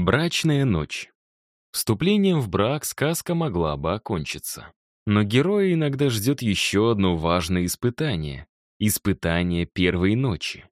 Брачная ночь. Вступлением в брак сказка могла бы окончиться. Но героя иногда ждет еще одно важное испытание — испытание первой ночи.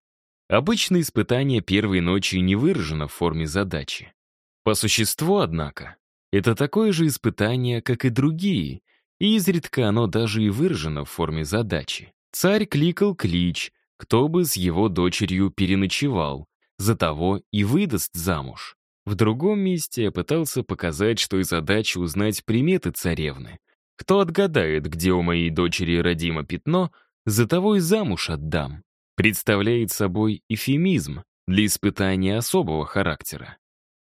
Обычно испытание первой ночи не выражено в форме задачи. По существу, однако, это такое же испытание, как и другие, и изредка оно даже и выражено в форме задачи. Царь кликал клич, кто бы с его дочерью переночевал, за того и выдаст замуж. В другом месте я пытался показать, что и задача узнать приметы царевны. Кто отгадает, где у моей дочери родимо пятно, за того и замуж отдам. Представляет собой эфемизм для испытания особого характера.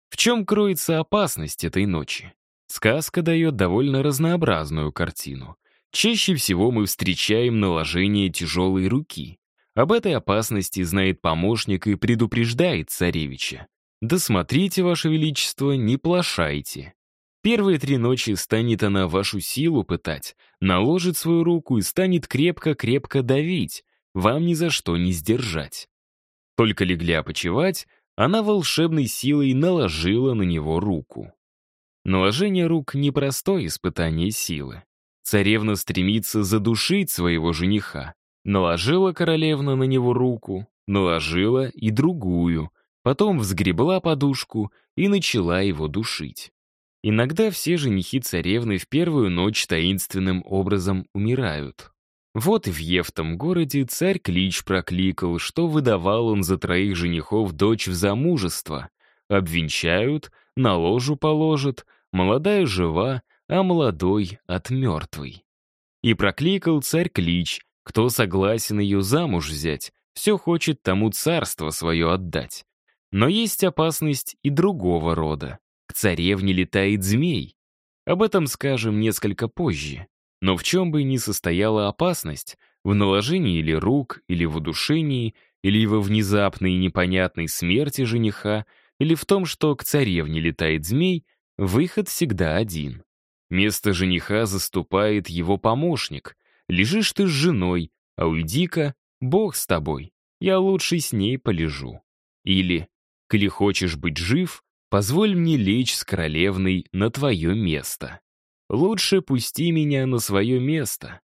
В чем кроется опасность этой ночи? Сказка дает довольно разнообразную картину. Чаще всего мы встречаем наложение тяжелой руки. Об этой опасности знает помощник и предупреждает царевича. «Да смотрите, Ваше Величество, не плашайте. Первые три ночи станет она вашу силу пытать, наложит свою руку и станет крепко-крепко давить, вам ни за что не сдержать». Только легли опочивать, она волшебной силой наложила на него руку. Наложение рук — непростое испытание силы. Царевна стремится задушить своего жениха. Наложила королевна на него руку, наложила и другую — Потом взгребла подушку и начала его душить. Иногда все женихи царевны в первую ночь таинственным образом умирают. Вот в Евтом городе царь клич прокликал, что выдавал он за троих женихов дочь в замужество. Обвенчают, на ложу положат, молодая жива, а молодой от мертвой. И прокликал царь клич, кто согласен ее замуж взять, все хочет тому царство свое отдать. Но есть опасность и другого рода. К царевне летает змей. Об этом скажем несколько позже. Но в чем бы ни состояла опасность, в наложении или рук, или в удушении, или во внезапной и непонятной смерти жениха, или в том, что к царевне летает змей, выход всегда один. Место жениха заступает его помощник. Лежишь ты с женой, а уйди-ка, Бог с тобой, я лучше с ней полежу. Или Коли хочешь быть жив, позволь мне лечь с королевной на твое место. Лучше пусти меня на свое место.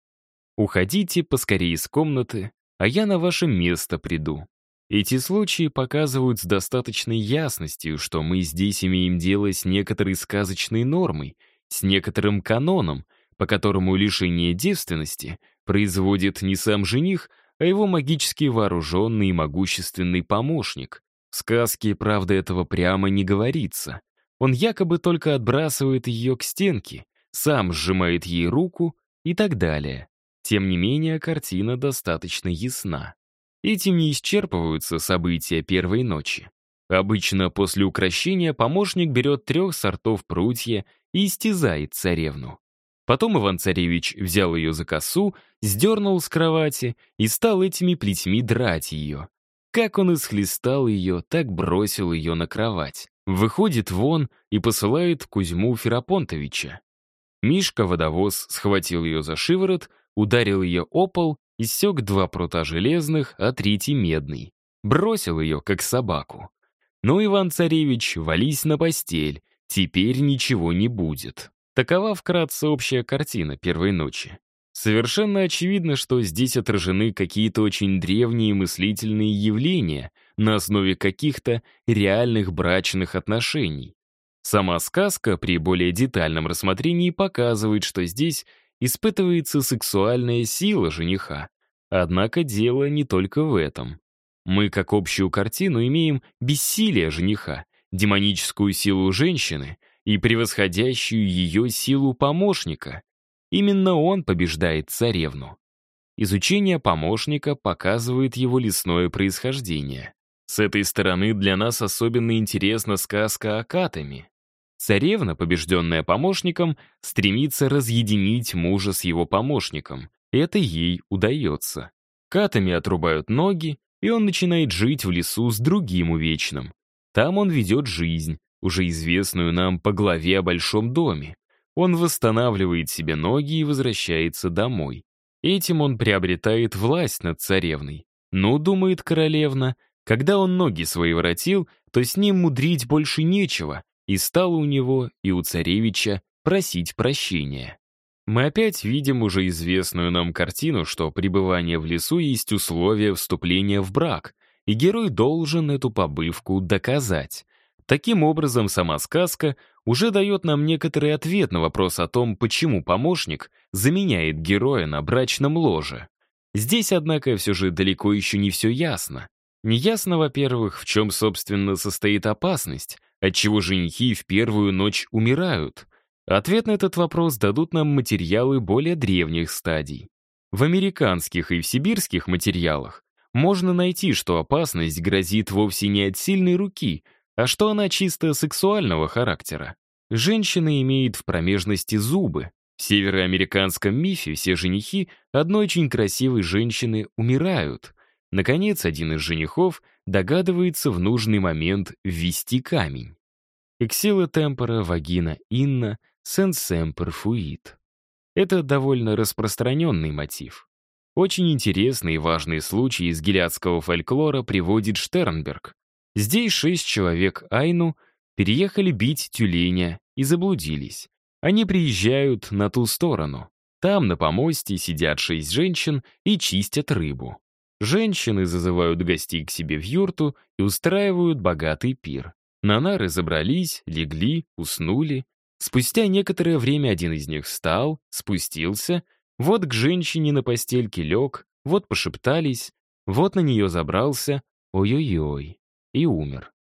Уходите поскорее из комнаты, а я на ваше место приду. Эти случаи показывают с достаточной ясностью, что мы здесь имеем дело с некоторой сказочной нормой, с некоторым каноном, по которому лишение девственности производит не сам жених, а его магически вооруженный и могущественный помощник, в сказке, правда, этого прямо не говорится. Он якобы только отбрасывает ее к стенке, сам сжимает ей руку и так далее. Тем не менее, картина достаточно ясна. Этим не исчерпываются события первой ночи. Обычно после украшения помощник берет трех сортов прутья и истязает царевну. Потом Иван-царевич взял ее за косу, сдернул с кровати и стал этими плетьми драть ее. Как он исхлестал ее, так бросил ее на кровать. Выходит вон и посылает Кузьму Ферапонтовича. Мишка-водовоз схватил ее за шиворот, ударил ее о пол и сёк два прута железных, а третий медный. Бросил ее, как собаку. Ну, Иван-царевич, вались на постель, теперь ничего не будет. Такова вкратце общая картина первой ночи. Совершенно очевидно, что здесь отражены какие-то очень древние мыслительные явления на основе каких-то реальных брачных отношений. Сама сказка при более детальном рассмотрении показывает, что здесь испытывается сексуальная сила жениха. Однако дело не только в этом. Мы, как общую картину, имеем бессилие жениха, демоническую силу женщины и превосходящую ее силу помощника — Именно он побеждает царевну. Изучение помощника показывает его лесное происхождение. С этой стороны для нас особенно интересна сказка о Катами. Царевна, побежденная помощником, стремится разъединить мужа с его помощником. Это ей удается. Катами отрубают ноги, и он начинает жить в лесу с другим увечным. Там он ведет жизнь, уже известную нам по главе о большом доме. Он восстанавливает себе ноги и возвращается домой. Этим он приобретает власть над царевной. Ну, думает королевна, Когда он ноги свои воротил, то с ним мудрить больше нечего, и стало у него и у царевича просить прощения. Мы опять видим уже известную нам картину, что пребывание в лесу есть условие вступления в брак, и герой должен эту побывку доказать. Таким образом, сама сказка уже дает нам некоторый ответ на вопрос о том, почему помощник заменяет героя на брачном ложе. Здесь, однако, все же далеко еще не все ясно. Неясно, во-первых, в чем, собственно, состоит опасность, отчего женихи в первую ночь умирают. Ответ на этот вопрос дадут нам материалы более древних стадий. В американских и в сибирских материалах можно найти, что опасность грозит вовсе не от сильной руки, а что она чисто сексуального характера. Женщина имеет в промежности зубы. В североамериканском мифе все женихи одной очень красивой женщины умирают. Наконец, один из женихов догадывается в нужный момент ввести камень. Эксила темпора, вагина, инна, сенсемпер, фуит. Это довольно распространенный мотив. Очень интересный и важный случай из гелиадского фольклора приводит Штернберг. Здесь шесть человек Айну переехали бить тюленя и заблудились. Они приезжают на ту сторону. Там на помосте сидят шесть женщин и чистят рыбу. Женщины зазывают гостей к себе в юрту и устраивают богатый пир. На нары забрались, легли, уснули. Спустя некоторое время один из них встал, спустился, вот к женщине на постельке лег, вот пошептались, вот на нее забрался, ой-ой-ой, и умер.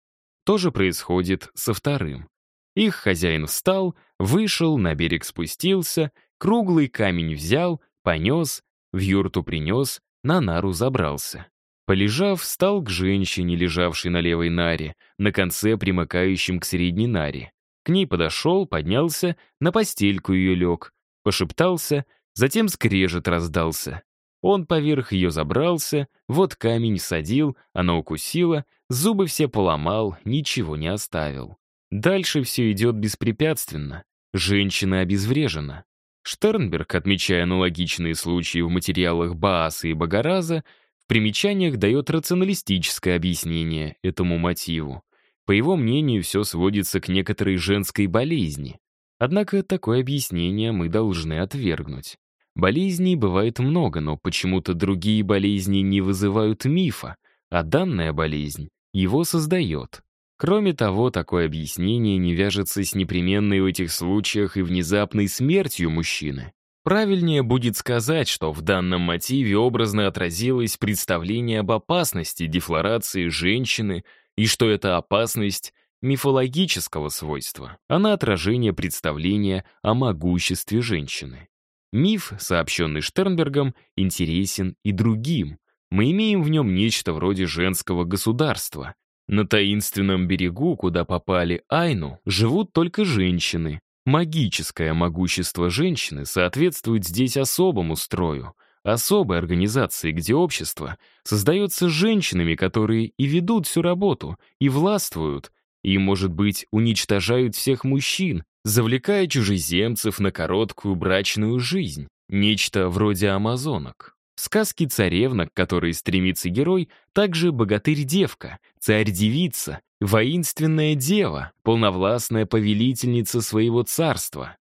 То же происходит со вторым. Их хозяин встал, вышел, на берег спустился, круглый камень взял, понес, в юрту принес, на нару забрался. Полежав, встал к женщине, лежавшей на левой наре, на конце, примыкающем к средней наре. К ней подошел, поднялся, на постельку ее лег, пошептался, затем скрежет раздался. Он поверх ее забрался, вот камень садил, она укусила, зубы все поломал, ничего не оставил. Дальше все идет беспрепятственно. Женщина обезврежена. Штернберг, отмечая аналогичные случаи в материалах Бааса и Багараза, в примечаниях дает рационалистическое объяснение этому мотиву. По его мнению, все сводится к некоторой женской болезни. Однако такое объяснение мы должны отвергнуть. Болезней бывает много, но почему-то другие болезни не вызывают мифа, а данная болезнь его создает. Кроме того, такое объяснение не вяжется с непременной в этих случаях и внезапной смертью мужчины. Правильнее будет сказать, что в данном мотиве образно отразилось представление об опасности дефлорации женщины и что эта опасность мифологического свойства, а на отражение представления о могуществе женщины. Миф, сообщенный Штернбергом, интересен и другим. Мы имеем в нем нечто вроде женского государства, на таинственном берегу, куда попали Айну, живут только женщины. Магическое могущество женщины соответствует здесь особому строю, особой организации, где общество создается женщинами, которые и ведут всю работу, и властвуют, и, может быть, уничтожают всех мужчин, завлекая чужеземцев на короткую брачную жизнь, нечто вроде амазонок. В сказке «Царевна», к которой стремится герой, также богатырь-девка, царь-девица, воинственная дева, полновластная повелительница своего царства.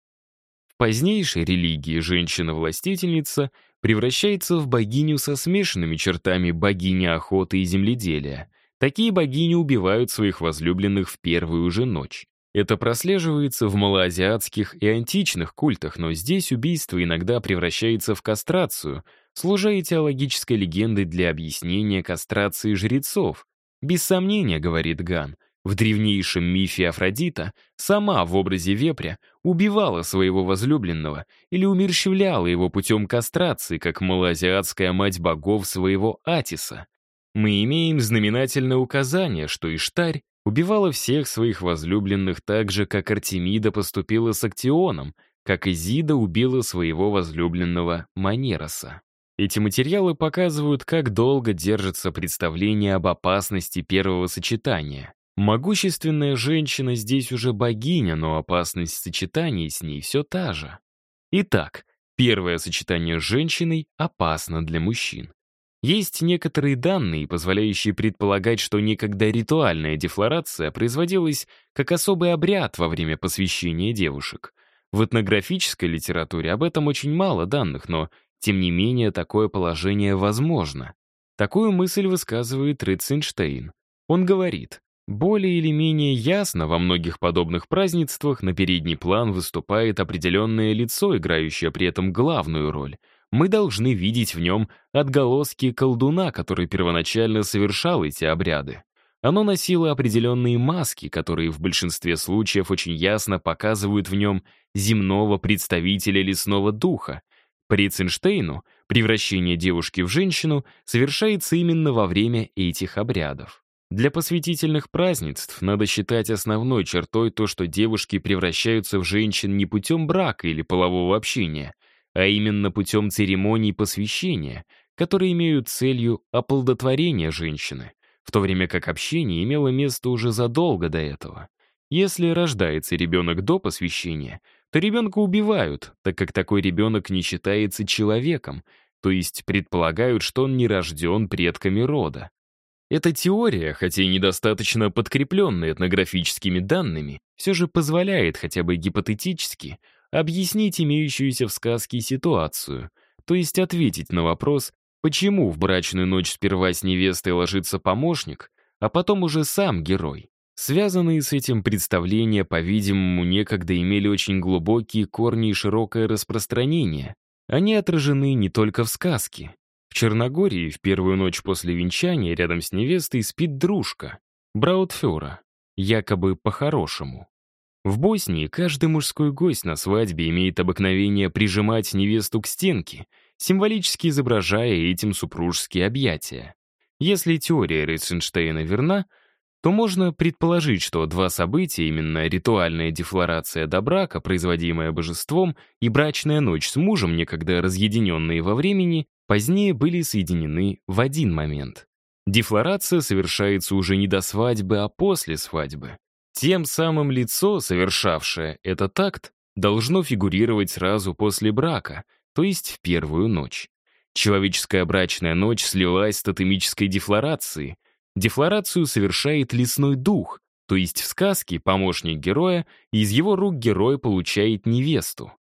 В позднейшей религии женщина-властительница превращается в богиню со смешанными чертами богини охоты и земледелия. Такие богини убивают своих возлюбленных в первую же ночь. Это прослеживается в малоазиатских и античных культах, но здесь убийство иногда превращается в кастрацию, служа теологической легендой для объяснения кастрации жрецов. Без сомнения, говорит Ган, в древнейшем мифе Афродита сама в образе вепря убивала своего возлюбленного или умерщвляла его путем кастрации, как малоазиатская мать богов своего Атиса. Мы имеем знаменательное указание, что Иштарь убивала всех своих возлюбленных так же, как Артемида поступила с Актионом, как Изида убила своего возлюбленного Манероса. Эти материалы показывают, как долго держится представление об опасности первого сочетания. Могущественная женщина здесь уже богиня, но опасность сочетания с ней все та же. Итак, первое сочетание с женщиной опасно для мужчин. Есть некоторые данные, позволяющие предполагать, что некогда ритуальная дефлорация производилась как особый обряд во время посвящения девушек. В этнографической литературе об этом очень мало данных, но, тем не менее, такое положение возможно. Такую мысль высказывает Ритценштейн. Он говорит, более или менее ясно во многих подобных празднествах на передний план выступает определенное лицо, играющее при этом главную роль — мы должны видеть в нем отголоски колдуна, который первоначально совершал эти обряды. Оно носило определенные маски, которые в большинстве случаев очень ясно показывают в нем земного представителя лесного духа. По Ритценштейну превращение девушки в женщину совершается именно во время этих обрядов. Для посвятительных празднеств надо считать основной чертой то, что девушки превращаются в женщин не путем брака или полового общения, а именно путем церемоний посвящения, которые имеют целью оплодотворение женщины, в то время как общение имело место уже задолго до этого. Если рождается ребенок до посвящения, то ребенка убивают, так как такой ребенок не считается человеком, то есть предполагают, что он не рожден предками рода. Эта теория, хотя и недостаточно подкрепленная этнографическими данными, все же позволяет хотя бы гипотетически объяснить имеющуюся в сказке ситуацию, то есть ответить на вопрос, почему в брачную ночь сперва с невестой ложится помощник, а потом уже сам герой. Связанные с этим представления, по-видимому, некогда имели очень глубокие корни и широкое распространение. Они отражены не только в сказке. В Черногории в первую ночь после венчания рядом с невестой спит дружка, Браутфера, якобы по-хорошему. В Боснии каждый мужской гость на свадьбе имеет обыкновение прижимать невесту к стенке, символически изображая этим супружеские объятия. Если теория Ритценштейна верна, то можно предположить, что два события, именно ритуальная дефлорация до брака, производимая божеством, и брачная ночь с мужем, некогда разъединенные во времени, позднее были соединены в один момент. Дефлорация совершается уже не до свадьбы, а после свадьбы. Тем самым лицо, совершавшее этот акт, должно фигурировать сразу после брака, то есть в первую ночь. Человеческая брачная ночь слилась с тотемической дефлорацией. Дефлорацию совершает лесной дух, то есть в сказке помощник героя, и из его рук герой получает невесту.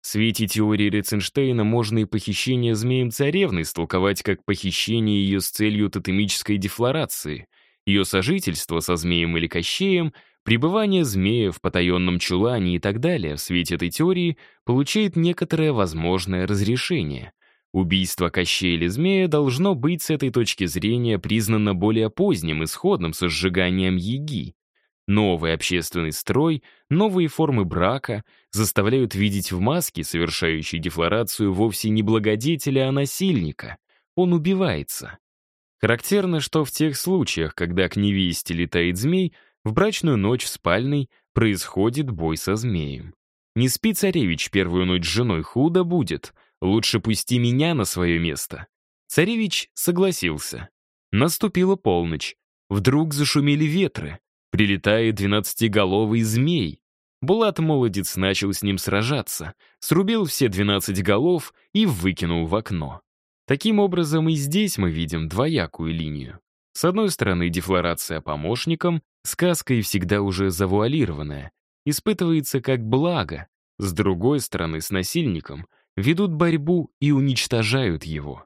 В свете теории Реценштейна можно и похищение змеем-царевны истолковать как похищение ее с целью тотемической дефлорации. Ее сожительство со змеем или кощеем Пребывание змея в потаенном чулане и так далее в свете этой теории получает некоторое возможное разрешение. Убийство Кощея или змея должно быть с этой точки зрения признано более поздним исходом со сжиганием яги. Новый общественный строй, новые формы брака заставляют видеть в маске, совершающей дефлорацию, вовсе не благодетеля, а насильника. Он убивается. Характерно, что в тех случаях, когда к невесте летает змей, в брачную ночь в спальной происходит бой со змеем. Не спи, царевич, первую ночь с женой худо будет. Лучше пусти меня на свое место. Царевич согласился. Наступила полночь. Вдруг зашумели ветры. Прилетает двенадцатиголовый змей. Булат молодец начал с ним сражаться, срубил все двенадцать голов и выкинул в окно. Таким образом, и здесь мы видим двоякую линию. С одной стороны, дефлорация помощником, сказка и всегда уже завуалированная, испытывается как благо, с другой стороны, с насильником ведут борьбу и уничтожают его.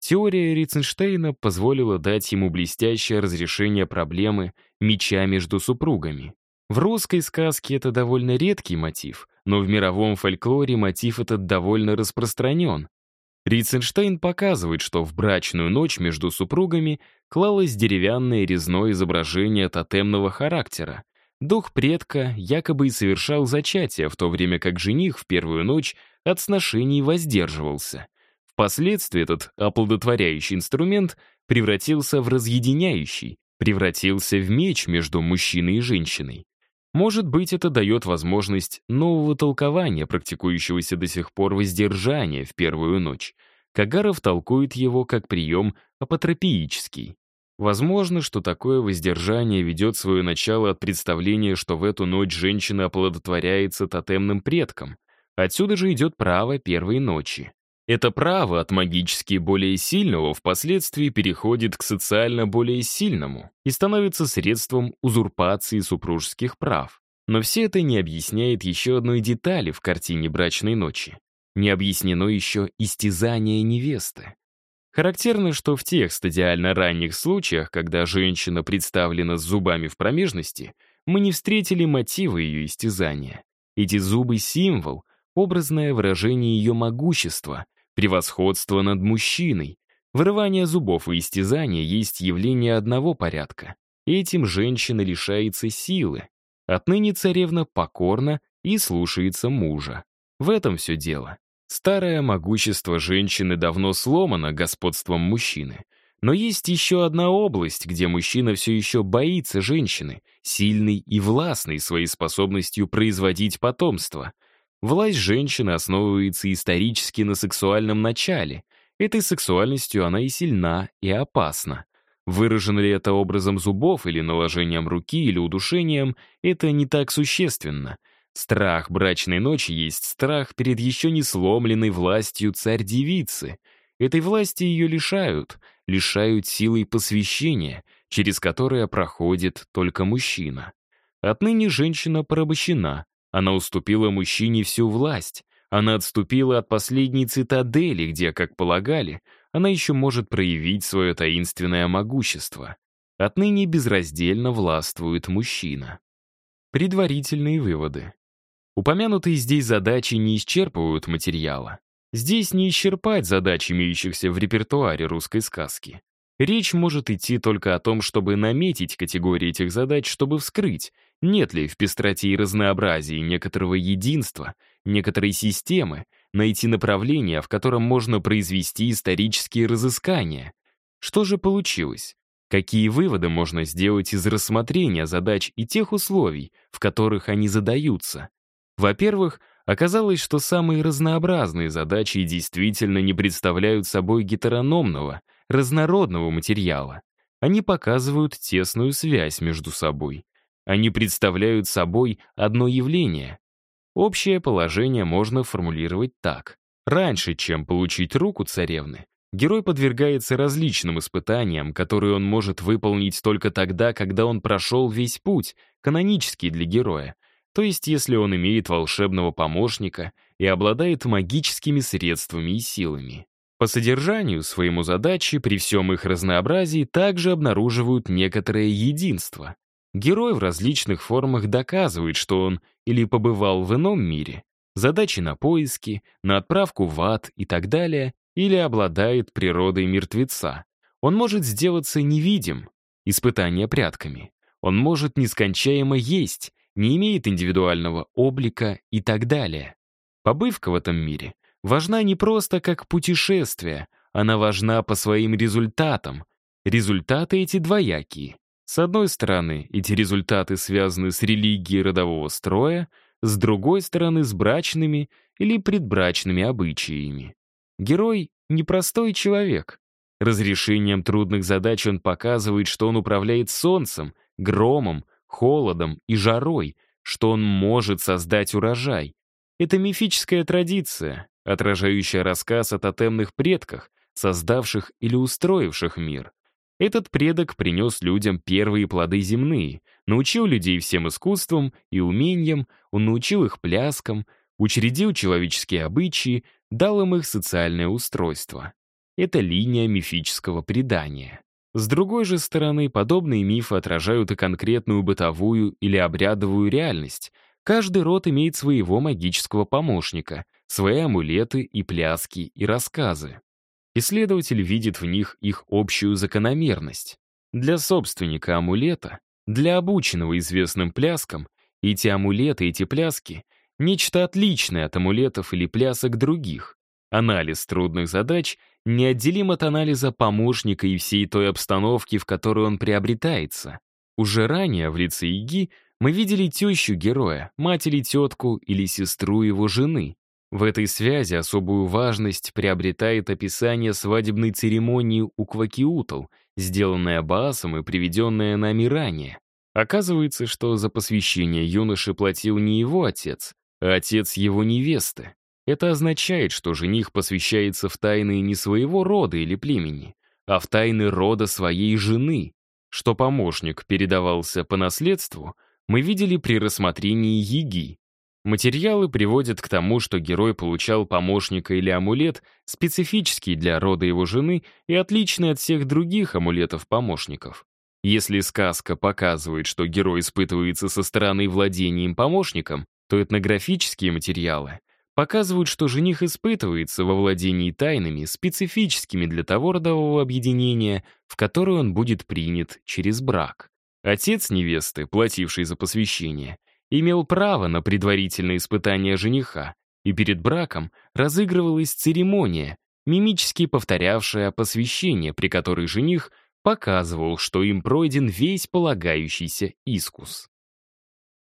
Теория Ритценштейна позволила дать ему блестящее разрешение проблемы меча между супругами. В русской сказке это довольно редкий мотив, но в мировом фольклоре мотив этот довольно распространен, Ритценштейн показывает, что в брачную ночь между супругами клалось деревянное резное изображение тотемного характера. Дух предка якобы и совершал зачатие, в то время как жених в первую ночь от сношений воздерживался. Впоследствии этот оплодотворяющий инструмент превратился в разъединяющий, превратился в меч между мужчиной и женщиной. Может быть, это дает возможность нового толкования, практикующегося до сих пор воздержания в первую ночь. Кагаров толкует его как прием апотропиический. Возможно, что такое воздержание ведет свое начало от представления, что в эту ночь женщина оплодотворяется тотемным предком. Отсюда же идет право первой ночи. Это право от магически более сильного впоследствии переходит к социально более сильному и становится средством узурпации супружеских прав. Но все это не объясняет еще одной детали в картине брачной ночи. Не объяснено еще истязание невесты. Характерно, что в тех стадиально ранних случаях, когда женщина представлена с зубами в промежности, мы не встретили мотивы ее истязания. Эти зубы — символ, образное выражение ее могущества, превосходства над мужчиной. Вырывание зубов и истязание есть явление одного порядка. Этим женщина лишается силы. Отныне царевна покорна и слушается мужа. В этом все дело. Старое могущество женщины давно сломано господством мужчины. Но есть еще одна область, где мужчина все еще боится женщины, сильной и властной своей способностью производить потомство. Власть женщины основывается исторически на сексуальном начале. Этой сексуальностью она и сильна, и опасна. Выражено ли это образом зубов или наложением руки или удушением, это не так существенно — Страх брачной ночи есть страх перед еще не сломленной властью царь-девицы. Этой власти ее лишают, лишают силой посвящения, через которое проходит только мужчина. Отныне женщина порабощена, она уступила мужчине всю власть, она отступила от последней цитадели, где, как полагали, она еще может проявить свое таинственное могущество. Отныне безраздельно властвует мужчина. Предварительные выводы. Упомянутые здесь задачи не исчерпывают материала. Здесь не исчерпать задач, имеющихся в репертуаре русской сказки. Речь может идти только о том, чтобы наметить категории этих задач, чтобы вскрыть, нет ли в пестроте и разнообразии некоторого единства, некоторой системы, найти направление, в котором можно произвести исторические разыскания. Что же получилось? Какие выводы можно сделать из рассмотрения задач и тех условий, в которых они задаются? Во-первых, оказалось, что самые разнообразные задачи действительно не представляют собой гетерономного, разнородного материала. Они показывают тесную связь между собой. Они представляют собой одно явление. Общее положение можно формулировать так. Раньше, чем получить руку царевны, герой подвергается различным испытаниям, которые он может выполнить только тогда, когда он прошел весь путь, канонический для героя, то есть если он имеет волшебного помощника и обладает магическими средствами и силами. По содержанию своему задачи при всем их разнообразии также обнаруживают некоторое единство. Герой в различных формах доказывает, что он или побывал в ином мире, задачи на поиски, на отправку в ад и так далее, или обладает природой мертвеца. Он может сделаться невидим, испытание прятками. Он может нескончаемо есть, не имеет индивидуального облика и так далее. Побывка в этом мире важна не просто как путешествие, она важна по своим результатам. Результаты эти двоякие. С одной стороны, эти результаты связаны с религией родового строя, с другой стороны, с брачными или предбрачными обычаями. Герой — непростой человек. Разрешением трудных задач он показывает, что он управляет солнцем, громом, холодом и жарой, что он может создать урожай. Это мифическая традиция, отражающая рассказ о тотемных предках, создавших или устроивших мир. Этот предок принес людям первые плоды земные, научил людей всем искусствам и умениям, он научил их пляскам, учредил человеческие обычаи, дал им их социальное устройство. Это линия мифического предания. С другой же стороны, подобные мифы отражают и конкретную бытовую или обрядовую реальность. Каждый род имеет своего магического помощника, свои амулеты и пляски и рассказы. Исследователь видит в них их общую закономерность. Для собственника амулета, для обученного известным пляскам, эти амулеты, эти пляски — нечто отличное от амулетов или плясок других. Анализ трудных задач неотделим от анализа помощника и всей той обстановки, в которой он приобретается. Уже ранее в лице Иги мы видели тещу героя, мать или тетку или сестру его жены. В этой связи особую важность приобретает описание свадебной церемонии у Квакиутл, сделанное Баасом и приведенное нами ранее. Оказывается, что за посвящение юноши платил не его отец, а отец его невесты. Это означает, что жених посвящается в тайны не своего рода или племени, а в тайны рода своей жены. Что помощник передавался по наследству, мы видели при рассмотрении Еги. Материалы приводят к тому, что герой получал помощника или амулет, специфический для рода его жены и отличный от всех других амулетов-помощников. Если сказка показывает, что герой испытывается со стороны владением помощником, то этнографические материалы показывают, что жених испытывается во владении тайнами, специфическими для того родового объединения, в которое он будет принят через брак. Отец невесты, плативший за посвящение, имел право на предварительное испытание жениха, и перед браком разыгрывалась церемония, мимически повторявшая посвящение, при которой жених показывал, что им пройден весь полагающийся искус.